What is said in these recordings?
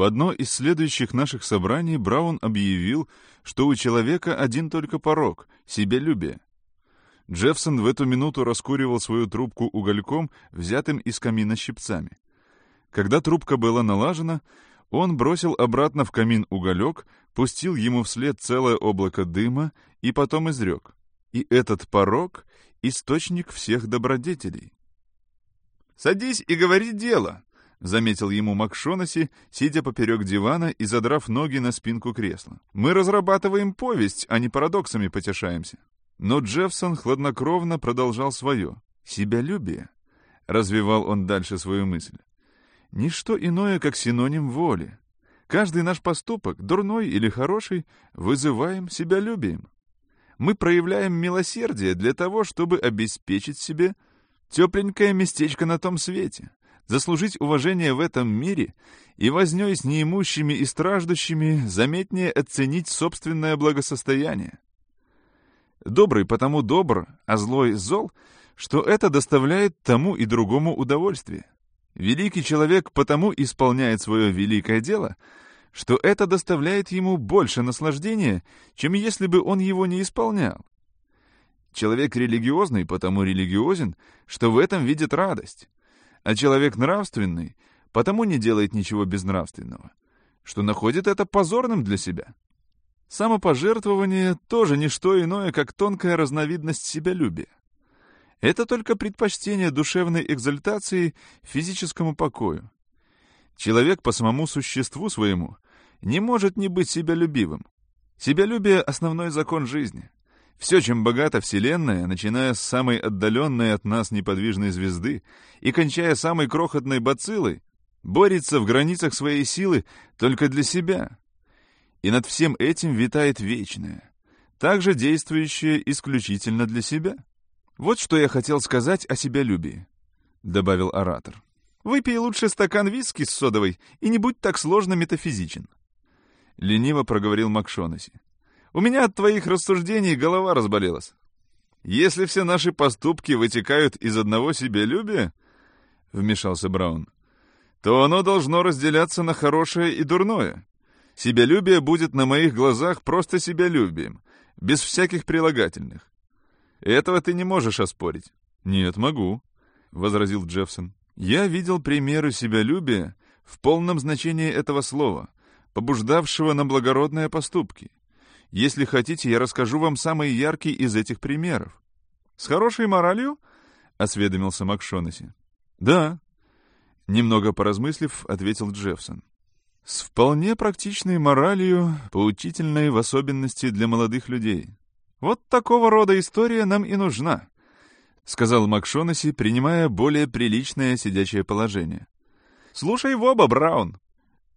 В одно из следующих наших собраний Браун объявил, что у человека один только порог — себелюбие. Джеффсон в эту минуту раскуривал свою трубку угольком, взятым из камина щипцами. Когда трубка была налажена, он бросил обратно в камин уголек, пустил ему вслед целое облако дыма и потом изрек. И этот порог — источник всех добродетелей. «Садись и говори дело», — заметил ему Макшонаси, сидя поперек дивана и задрав ноги на спинку кресла. «Мы разрабатываем повесть, а не парадоксами потешаемся». Но Джеффсон хладнокровно продолжал свое. «Себялюбие», — развивал он дальше свою мысль, — «ничто иное, как синоним воли. Каждый наш поступок, дурной или хороший, вызываем себялюбием. Мы проявляем милосердие для того, чтобы обеспечить себе тепленькое местечко на том свете, заслужить уважение в этом мире и вознёй с неимущими и страждущими заметнее оценить собственное благосостояние. Добрый потому добр, а злой зол, что это доставляет тому и другому удовольствие. Великий человек потому исполняет свое великое дело, что это доставляет ему больше наслаждения, чем если бы он его не исполнял. Человек религиозный потому религиозен, что в этом видит радость, а человек нравственный потому не делает ничего безнравственного, что находит это позорным для себя. Самопожертвование тоже не что иное, как тонкая разновидность себялюбия. Это только предпочтение душевной экзальтации физическому покою. Человек по самому существу своему не может не быть себялюбивым. Себялюбие — основной закон жизни. Все, чем богата Вселенная, начиная с самой отдаленной от нас неподвижной звезды и кончая самой крохотной бациллой, борется в границах своей силы только для себя, и над всем этим витает вечное, также действующее исключительно для себя. Вот что я хотел сказать о себялюбии, — добавил оратор. Выпей лучше стакан виски с содовой и не будь так сложно метафизичен. Лениво проговорил Макшонаси. У меня от твоих рассуждений голова разболелась. Если все наши поступки вытекают из одного себялюбия, — вмешался Браун, — то оно должно разделяться на хорошее и дурное. Себялюбие будет на моих глазах просто себялюбием, без всяких прилагательных. Этого ты не можешь оспорить. Нет, могу, — возразил Джеффсон. Я видел примеры себялюбия в полном значении этого слова, побуждавшего на благородные поступки. Если хотите, я расскажу вам самый яркий из этих примеров. С хорошей моралью? — осведомился Макшонаси. Да. Немного поразмыслив, ответил Джеффсон. С вполне практичной моралью, поучительной в особенности для молодых людей. Вот такого рода история нам и нужна, сказал Макшонаси, принимая более приличное сидячее положение. Слушай в оба, Браун.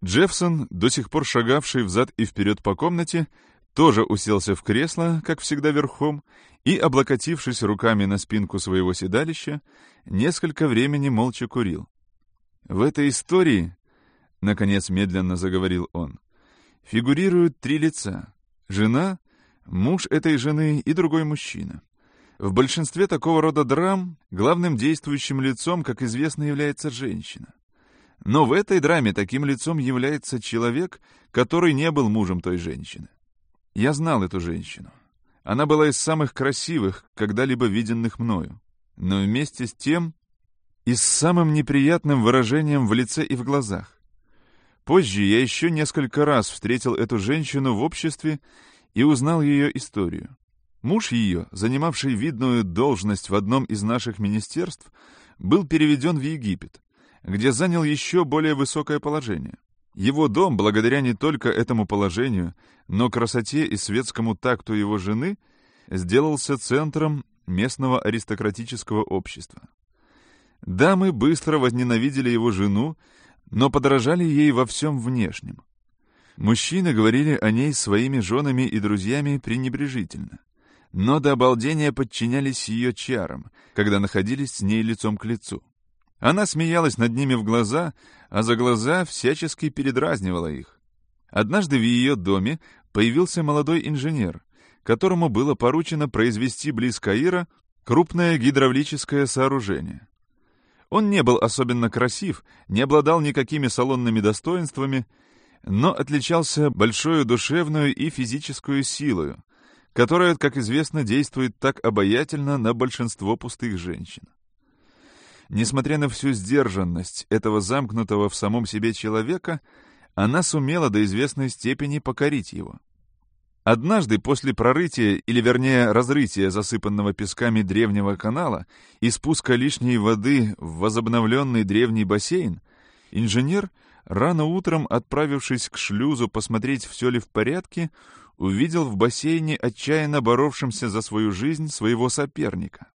Джеффсон, до сих пор шагавший взад и вперед по комнате, тоже уселся в кресло, как всегда верхом, и, облокотившись руками на спинку своего седалища, несколько времени молча курил. В этой истории Наконец медленно заговорил он. Фигурируют три лица. Жена, муж этой жены и другой мужчина. В большинстве такого рода драм главным действующим лицом, как известно, является женщина. Но в этой драме таким лицом является человек, который не был мужем той женщины. Я знал эту женщину. Она была из самых красивых, когда-либо виденных мною. Но вместе с тем и с самым неприятным выражением в лице и в глазах. Позже я еще несколько раз встретил эту женщину в обществе и узнал ее историю. Муж ее, занимавший видную должность в одном из наших министерств, был переведен в Египет, где занял еще более высокое положение. Его дом, благодаря не только этому положению, но красоте и светскому такту его жены, сделался центром местного аристократического общества. Дамы быстро возненавидели его жену но подражали ей во всем внешнем. Мужчины говорили о ней своими женами и друзьями пренебрежительно, но до обалдения подчинялись ее чарам, когда находились с ней лицом к лицу. Она смеялась над ними в глаза, а за глаза всячески передразнивала их. Однажды в ее доме появился молодой инженер, которому было поручено произвести близ Каира крупное гидравлическое сооружение. Он не был особенно красив, не обладал никакими салонными достоинствами, но отличался большой душевную и физическую силою, которая, как известно, действует так обаятельно на большинство пустых женщин. Несмотря на всю сдержанность этого замкнутого в самом себе человека, она сумела до известной степени покорить его. Однажды после прорытия, или вернее разрытия засыпанного песками древнего канала и спуска лишней воды в возобновленный древний бассейн, инженер, рано утром отправившись к шлюзу посмотреть, все ли в порядке, увидел в бассейне отчаянно боровшимся за свою жизнь своего соперника.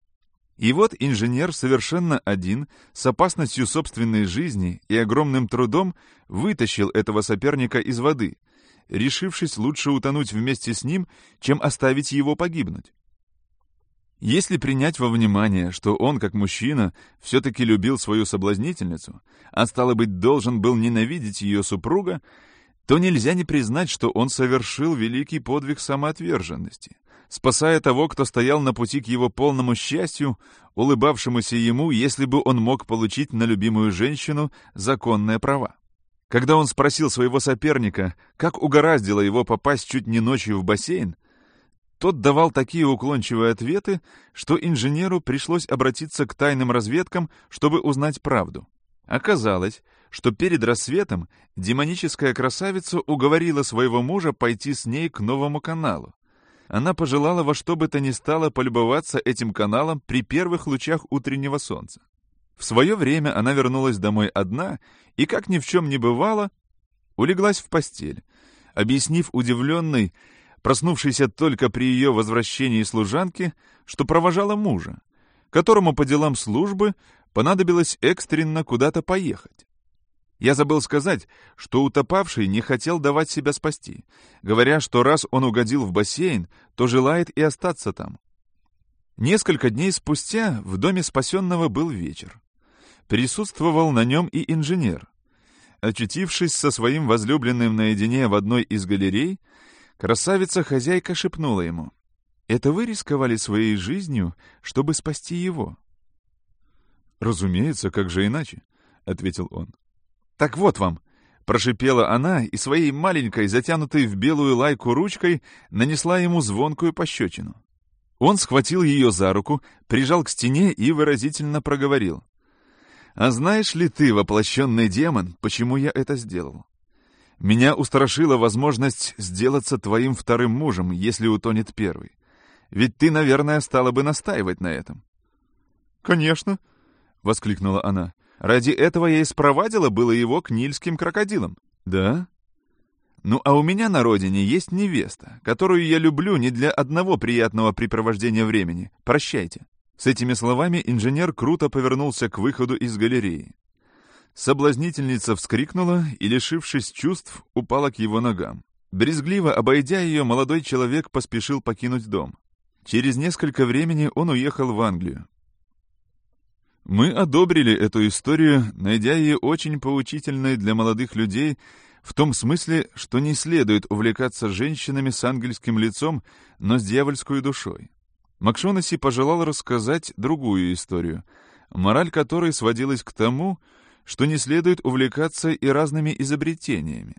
И вот инженер совершенно один, с опасностью собственной жизни и огромным трудом вытащил этого соперника из воды, решившись лучше утонуть вместе с ним, чем оставить его погибнуть. Если принять во внимание, что он, как мужчина, все-таки любил свою соблазнительницу, а стало быть, должен был ненавидеть ее супруга, то нельзя не признать, что он совершил великий подвиг самоотверженности, спасая того, кто стоял на пути к его полному счастью, улыбавшемуся ему, если бы он мог получить на любимую женщину законные права. Когда он спросил своего соперника, как угораздило его попасть чуть не ночью в бассейн, тот давал такие уклончивые ответы, что инженеру пришлось обратиться к тайным разведкам, чтобы узнать правду. Оказалось, что перед рассветом демоническая красавица уговорила своего мужа пойти с ней к новому каналу. Она пожелала во что бы то ни стало полюбоваться этим каналом при первых лучах утреннего солнца. В свое время она вернулась домой одна и, как ни в чем не бывало, улеглась в постель, объяснив удивленной, проснувшейся только при ее возвращении служанке, что провожала мужа, которому по делам службы понадобилось экстренно куда-то поехать. Я забыл сказать, что утопавший не хотел давать себя спасти, говоря, что раз он угодил в бассейн, то желает и остаться там. Несколько дней спустя в доме спасенного был вечер. Присутствовал на нем и инженер. Очутившись со своим возлюбленным наедине в одной из галерей, красавица-хозяйка шепнула ему, «Это вы рисковали своей жизнью, чтобы спасти его?» «Разумеется, как же иначе?» — ответил он. «Так вот вам!» — прошипела она и своей маленькой, затянутой в белую лайку ручкой, нанесла ему звонкую пощечину. Он схватил ее за руку, прижал к стене и выразительно проговорил. А знаешь ли ты, воплощенный демон, почему я это сделал? Меня устрашила возможность сделаться твоим вторым мужем, если утонет первый. Ведь ты, наверное, стала бы настаивать на этом. «Конечно!» — воскликнула она. «Ради этого я и спровадила было его к нильским крокодилам». «Да?» «Ну, а у меня на родине есть невеста, которую я люблю не для одного приятного препровождения времени. Прощайте». С этими словами инженер круто повернулся к выходу из галереи. Соблазнительница вскрикнула и, лишившись чувств, упала к его ногам. Брезгливо обойдя ее, молодой человек поспешил покинуть дом. Через несколько времени он уехал в Англию. Мы одобрили эту историю, найдя ее очень поучительной для молодых людей в том смысле, что не следует увлекаться женщинами с ангельским лицом, но с дьявольской душой. Макшонаси пожелал рассказать другую историю, мораль которой сводилась к тому, что не следует увлекаться и разными изобретениями.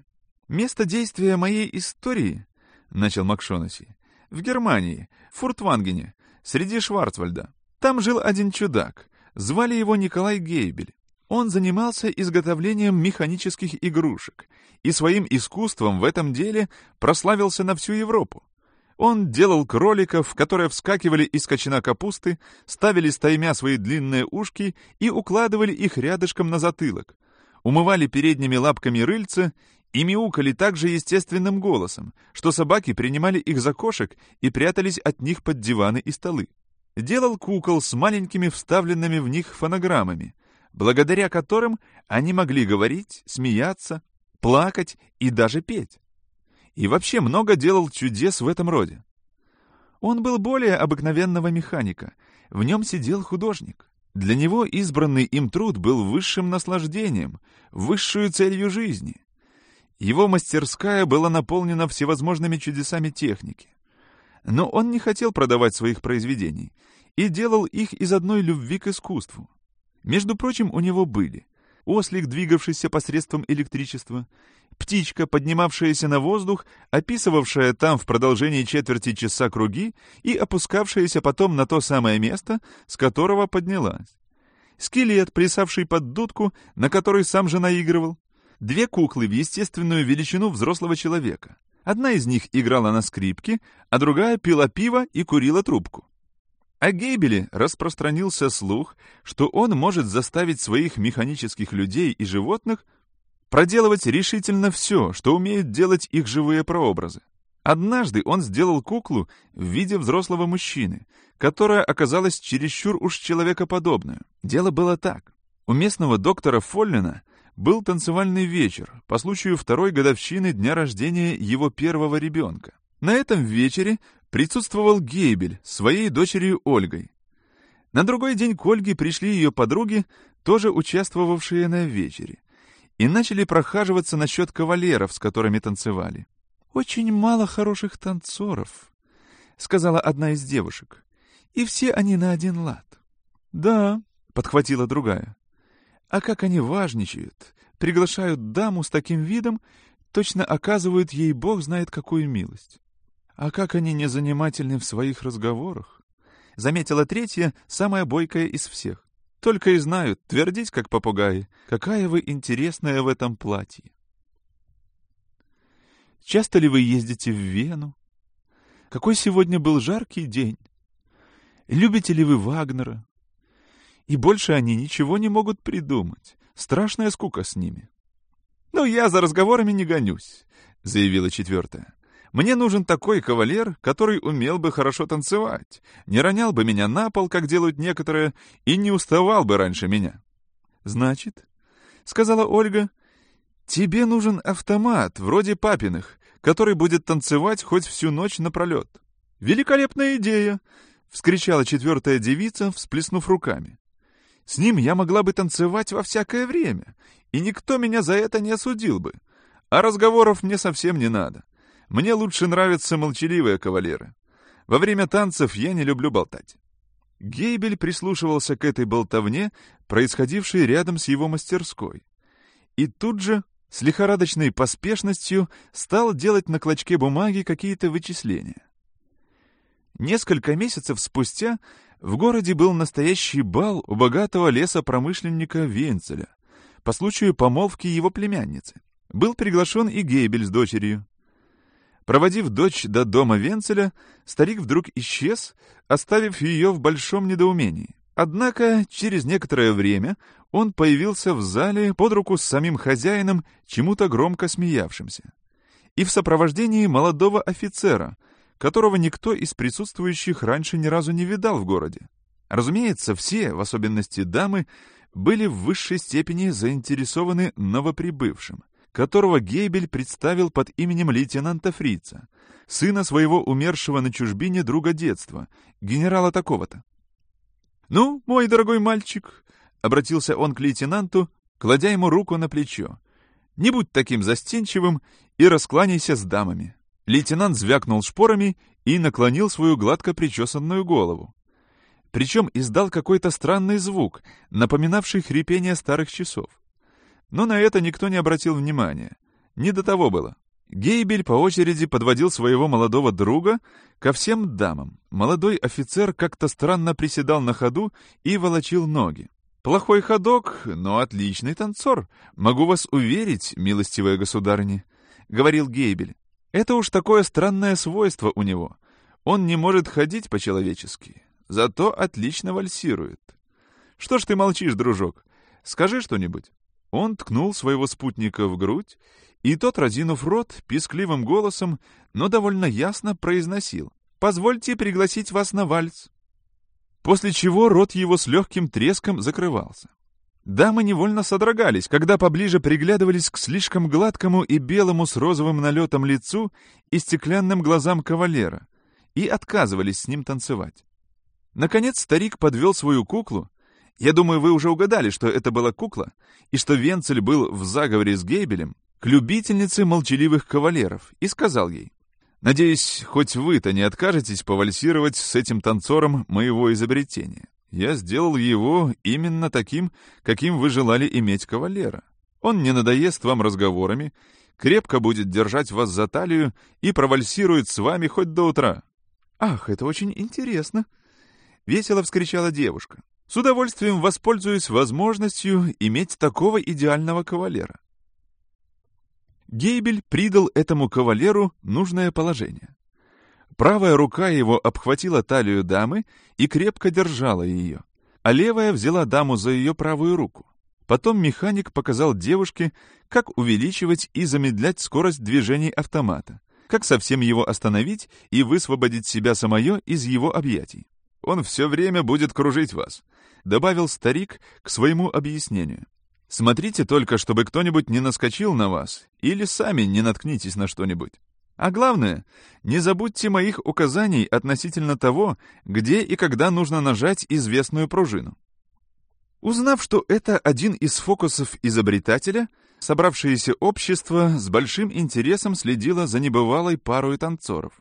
«Место действия моей истории», — начал Макшонаси, — «в Германии, в Фуртвангене, среди Шварцвальда. Там жил один чудак, звали его Николай Гейбель. Он занимался изготовлением механических игрушек и своим искусством в этом деле прославился на всю Европу. Он делал кроликов, которые вскакивали из кочана капусты, ставили стаймя свои длинные ушки и укладывали их рядышком на затылок, умывали передними лапками рыльца и мяукали так же естественным голосом, что собаки принимали их за кошек и прятались от них под диваны и столы. Делал кукол с маленькими вставленными в них фонограммами, благодаря которым они могли говорить, смеяться, плакать и даже петь и вообще много делал чудес в этом роде. Он был более обыкновенного механика, в нем сидел художник. Для него избранный им труд был высшим наслаждением, высшую целью жизни. Его мастерская была наполнена всевозможными чудесами техники. Но он не хотел продавать своих произведений и делал их из одной любви к искусству. Между прочим, у него были ослик, двигавшийся посредством электричества, птичка, поднимавшаяся на воздух, описывавшая там в продолжении четверти часа круги и опускавшаяся потом на то самое место, с которого поднялась. Скелет, плясавший под дудку, на который сам же наигрывал. Две куклы в естественную величину взрослого человека. Одна из них играла на скрипке, а другая пила пиво и курила трубку. О Гейбеле распространился слух, что он может заставить своих механических людей и животных проделывать решительно все, что умеют делать их живые прообразы. Однажды он сделал куклу в виде взрослого мужчины, которая оказалась чересчур уж человекоподобную. Дело было так. У местного доктора Фоллина был танцевальный вечер по случаю второй годовщины дня рождения его первого ребенка. На этом вечере присутствовал Гейбель своей дочерью Ольгой. На другой день к Ольге пришли ее подруги, тоже участвовавшие на вечере, и начали прохаживаться насчет кавалеров, с которыми танцевали. «Очень мало хороших танцоров», — сказала одна из девушек, — «и все они на один лад». «Да», — подхватила другая, — «а как они важничают, приглашают даму с таким видом, точно оказывают ей бог знает какую милость». «А как они незанимательны в своих разговорах!» — заметила третья, самая бойкая из всех. «Только и знают твердить, как попугаи, какая вы интересная в этом платье!» «Часто ли вы ездите в Вену? Какой сегодня был жаркий день? Любите ли вы Вагнера? И больше они ничего не могут придумать. Страшная скука с ними». «Ну, я за разговорами не гонюсь», — заявила четвертая. Мне нужен такой кавалер, который умел бы хорошо танцевать, не ронял бы меня на пол, как делают некоторые, и не уставал бы раньше меня. «Значит», — сказала Ольга, — «тебе нужен автомат, вроде папиных, который будет танцевать хоть всю ночь напролет». «Великолепная идея!» — вскричала четвертая девица, всплеснув руками. «С ним я могла бы танцевать во всякое время, и никто меня за это не осудил бы. А разговоров мне совсем не надо. Мне лучше нравятся молчаливые кавалеры. Во время танцев я не люблю болтать. Гейбель прислушивался к этой болтовне, происходившей рядом с его мастерской. И тут же, с лихорадочной поспешностью, стал делать на клочке бумаги какие-то вычисления. Несколько месяцев спустя в городе был настоящий бал у богатого лесопромышленника Венцеля по случаю помолвки его племянницы. Был приглашен и Гейбель с дочерью. Проводив дочь до дома Венцеля, старик вдруг исчез, оставив ее в большом недоумении. Однако через некоторое время он появился в зале под руку с самим хозяином, чему-то громко смеявшимся, и в сопровождении молодого офицера, которого никто из присутствующих раньше ни разу не видал в городе. Разумеется, все, в особенности дамы, были в высшей степени заинтересованы новоприбывшим которого Гейбель представил под именем лейтенанта Фрица, сына своего умершего на чужбине друга детства, генерала такого-то. «Ну, мой дорогой мальчик», — обратился он к лейтенанту, кладя ему руку на плечо, — «не будь таким застенчивым и раскланяйся с дамами». Лейтенант звякнул шпорами и наклонил свою гладко причесанную голову. Причем издал какой-то странный звук, напоминавший хрипение старых часов. Но на это никто не обратил внимания. Не до того было. Гейбель по очереди подводил своего молодого друга ко всем дамам. Молодой офицер как-то странно приседал на ходу и волочил ноги. «Плохой ходок, но отличный танцор. Могу вас уверить, милостивая государыня», — говорил Гейбель. «Это уж такое странное свойство у него. Он не может ходить по-человечески, зато отлично вальсирует. Что ж ты молчишь, дружок? Скажи что-нибудь». Он ткнул своего спутника в грудь, и тот, разинув рот, пискливым голосом, но довольно ясно произносил «Позвольте пригласить вас на вальс». После чего рот его с легким треском закрывался. Дамы невольно содрогались, когда поближе приглядывались к слишком гладкому и белому с розовым налетом лицу и стеклянным глазам кавалера, и отказывались с ним танцевать. Наконец старик подвел свою куклу, я думаю, вы уже угадали, что это была кукла, и что Венцель был в заговоре с Гейбелем к любительнице молчаливых кавалеров, и сказал ей, «Надеюсь, хоть вы-то не откажетесь повальсировать с этим танцором моего изобретения. Я сделал его именно таким, каким вы желали иметь кавалера. Он не надоест вам разговорами, крепко будет держать вас за талию и провальсирует с вами хоть до утра». «Ах, это очень интересно!» — весело вскричала девушка. «С удовольствием воспользуюсь возможностью иметь такого идеального кавалера». Гейбель придал этому кавалеру нужное положение. Правая рука его обхватила талию дамы и крепко держала ее, а левая взяла даму за ее правую руку. Потом механик показал девушке, как увеличивать и замедлять скорость движений автомата, как совсем его остановить и высвободить себя самое из его объятий. «Он все время будет кружить вас», — добавил старик к своему объяснению. Смотрите только, чтобы кто-нибудь не наскочил на вас, или сами не наткнитесь на что-нибудь. А главное, не забудьте моих указаний относительно того, где и когда нужно нажать известную пружину. Узнав, что это один из фокусов изобретателя, собравшееся общество с большим интересом следило за небывалой парой танцоров.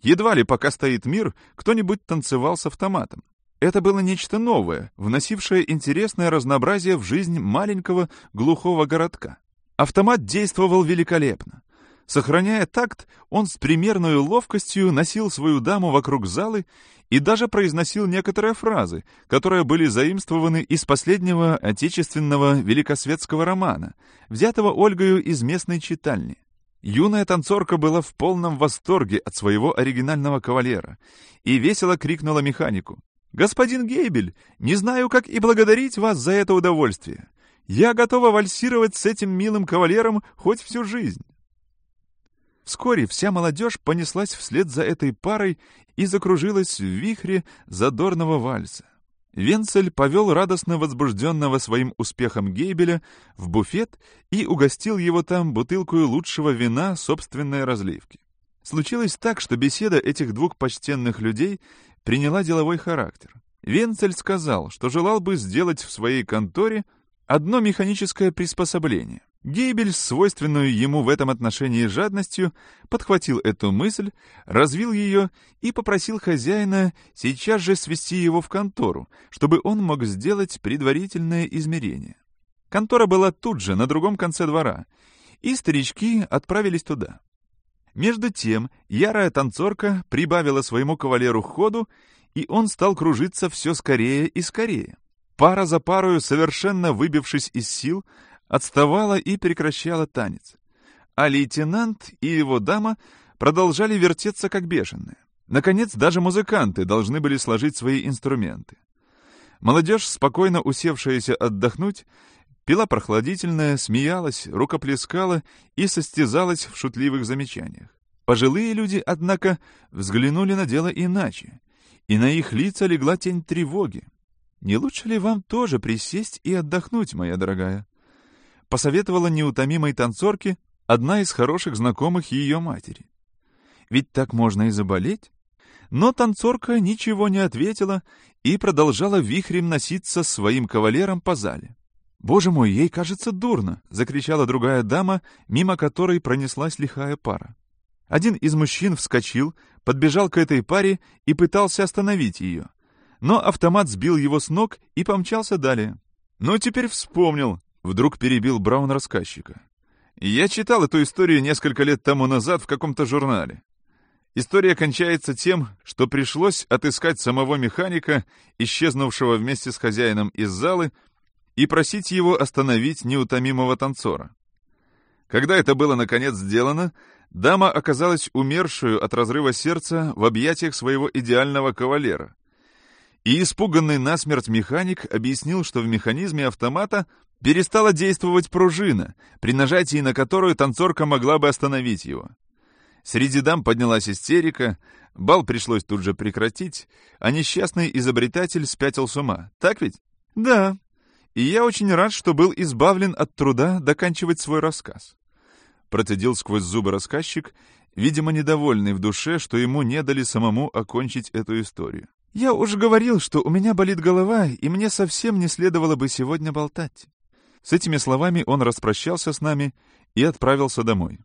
Едва ли пока стоит мир, кто-нибудь танцевал с автоматом. Это было нечто новое, вносившее интересное разнообразие в жизнь маленького глухого городка. Автомат действовал великолепно. Сохраняя такт, он с примерной ловкостью носил свою даму вокруг залы и даже произносил некоторые фразы, которые были заимствованы из последнего отечественного великосветского романа, взятого Ольгою из местной читальни. Юная танцорка была в полном восторге от своего оригинального кавалера и весело крикнула механику. «Господин Гейбель, не знаю, как и благодарить вас за это удовольствие. Я готова вальсировать с этим милым кавалером хоть всю жизнь». Вскоре вся молодежь понеслась вслед за этой парой и закружилась в вихре задорного вальса. Венцель повел радостно возбужденного своим успехом Гейбеля в буфет и угостил его там бутылкой лучшего вина собственной разливки. Случилось так, что беседа этих двух почтенных людей приняла деловой характер. Венцель сказал, что желал бы сделать в своей конторе одно механическое приспособление. Гейбель, свойственную ему в этом отношении жадностью, подхватил эту мысль, развил ее и попросил хозяина сейчас же свести его в контору, чтобы он мог сделать предварительное измерение. Контора была тут же, на другом конце двора, и старички отправились туда. Между тем, ярая танцорка прибавила своему кавалеру ходу, и он стал кружиться все скорее и скорее. Пара за парою, совершенно выбившись из сил, отставала и прекращала танец. А лейтенант и его дама продолжали вертеться как бешеные. Наконец, даже музыканты должны были сложить свои инструменты. Молодежь, спокойно усевшаяся отдохнуть, Пила прохладительная, смеялась, рукоплескала и состязалась в шутливых замечаниях. Пожилые люди, однако, взглянули на дело иначе, и на их лица легла тень тревоги. «Не лучше ли вам тоже присесть и отдохнуть, моя дорогая?» Посоветовала неутомимой танцорке одна из хороших знакомых ее матери. «Ведь так можно и заболеть?» Но танцорка ничего не ответила и продолжала вихрем носиться своим кавалером по зале. «Боже мой, ей кажется дурно!» — закричала другая дама, мимо которой пронеслась лихая пара. Один из мужчин вскочил, подбежал к этой паре и пытался остановить ее. Но автомат сбил его с ног и помчался далее. «Ну, теперь вспомнил», — вдруг перебил Браун рассказчика. «Я читал эту историю несколько лет тому назад в каком-то журнале. История кончается тем, что пришлось отыскать самого механика, исчезнувшего вместе с хозяином из залы, и просить его остановить неутомимого танцора. Когда это было наконец сделано, дама оказалась умершую от разрыва сердца в объятиях своего идеального кавалера. И испуганный насмерть механик объяснил, что в механизме автомата перестала действовать пружина, при нажатии на которую танцорка могла бы остановить его. Среди дам поднялась истерика, бал пришлось тут же прекратить, а несчастный изобретатель спятил с ума. Так ведь? Да, и я очень рад, что был избавлен от труда доканчивать свой рассказ. Процедил сквозь зубы рассказчик, видимо, недовольный в душе, что ему не дали самому окончить эту историю. «Я уж говорил, что у меня болит голова, и мне совсем не следовало бы сегодня болтать». С этими словами он распрощался с нами и отправился домой.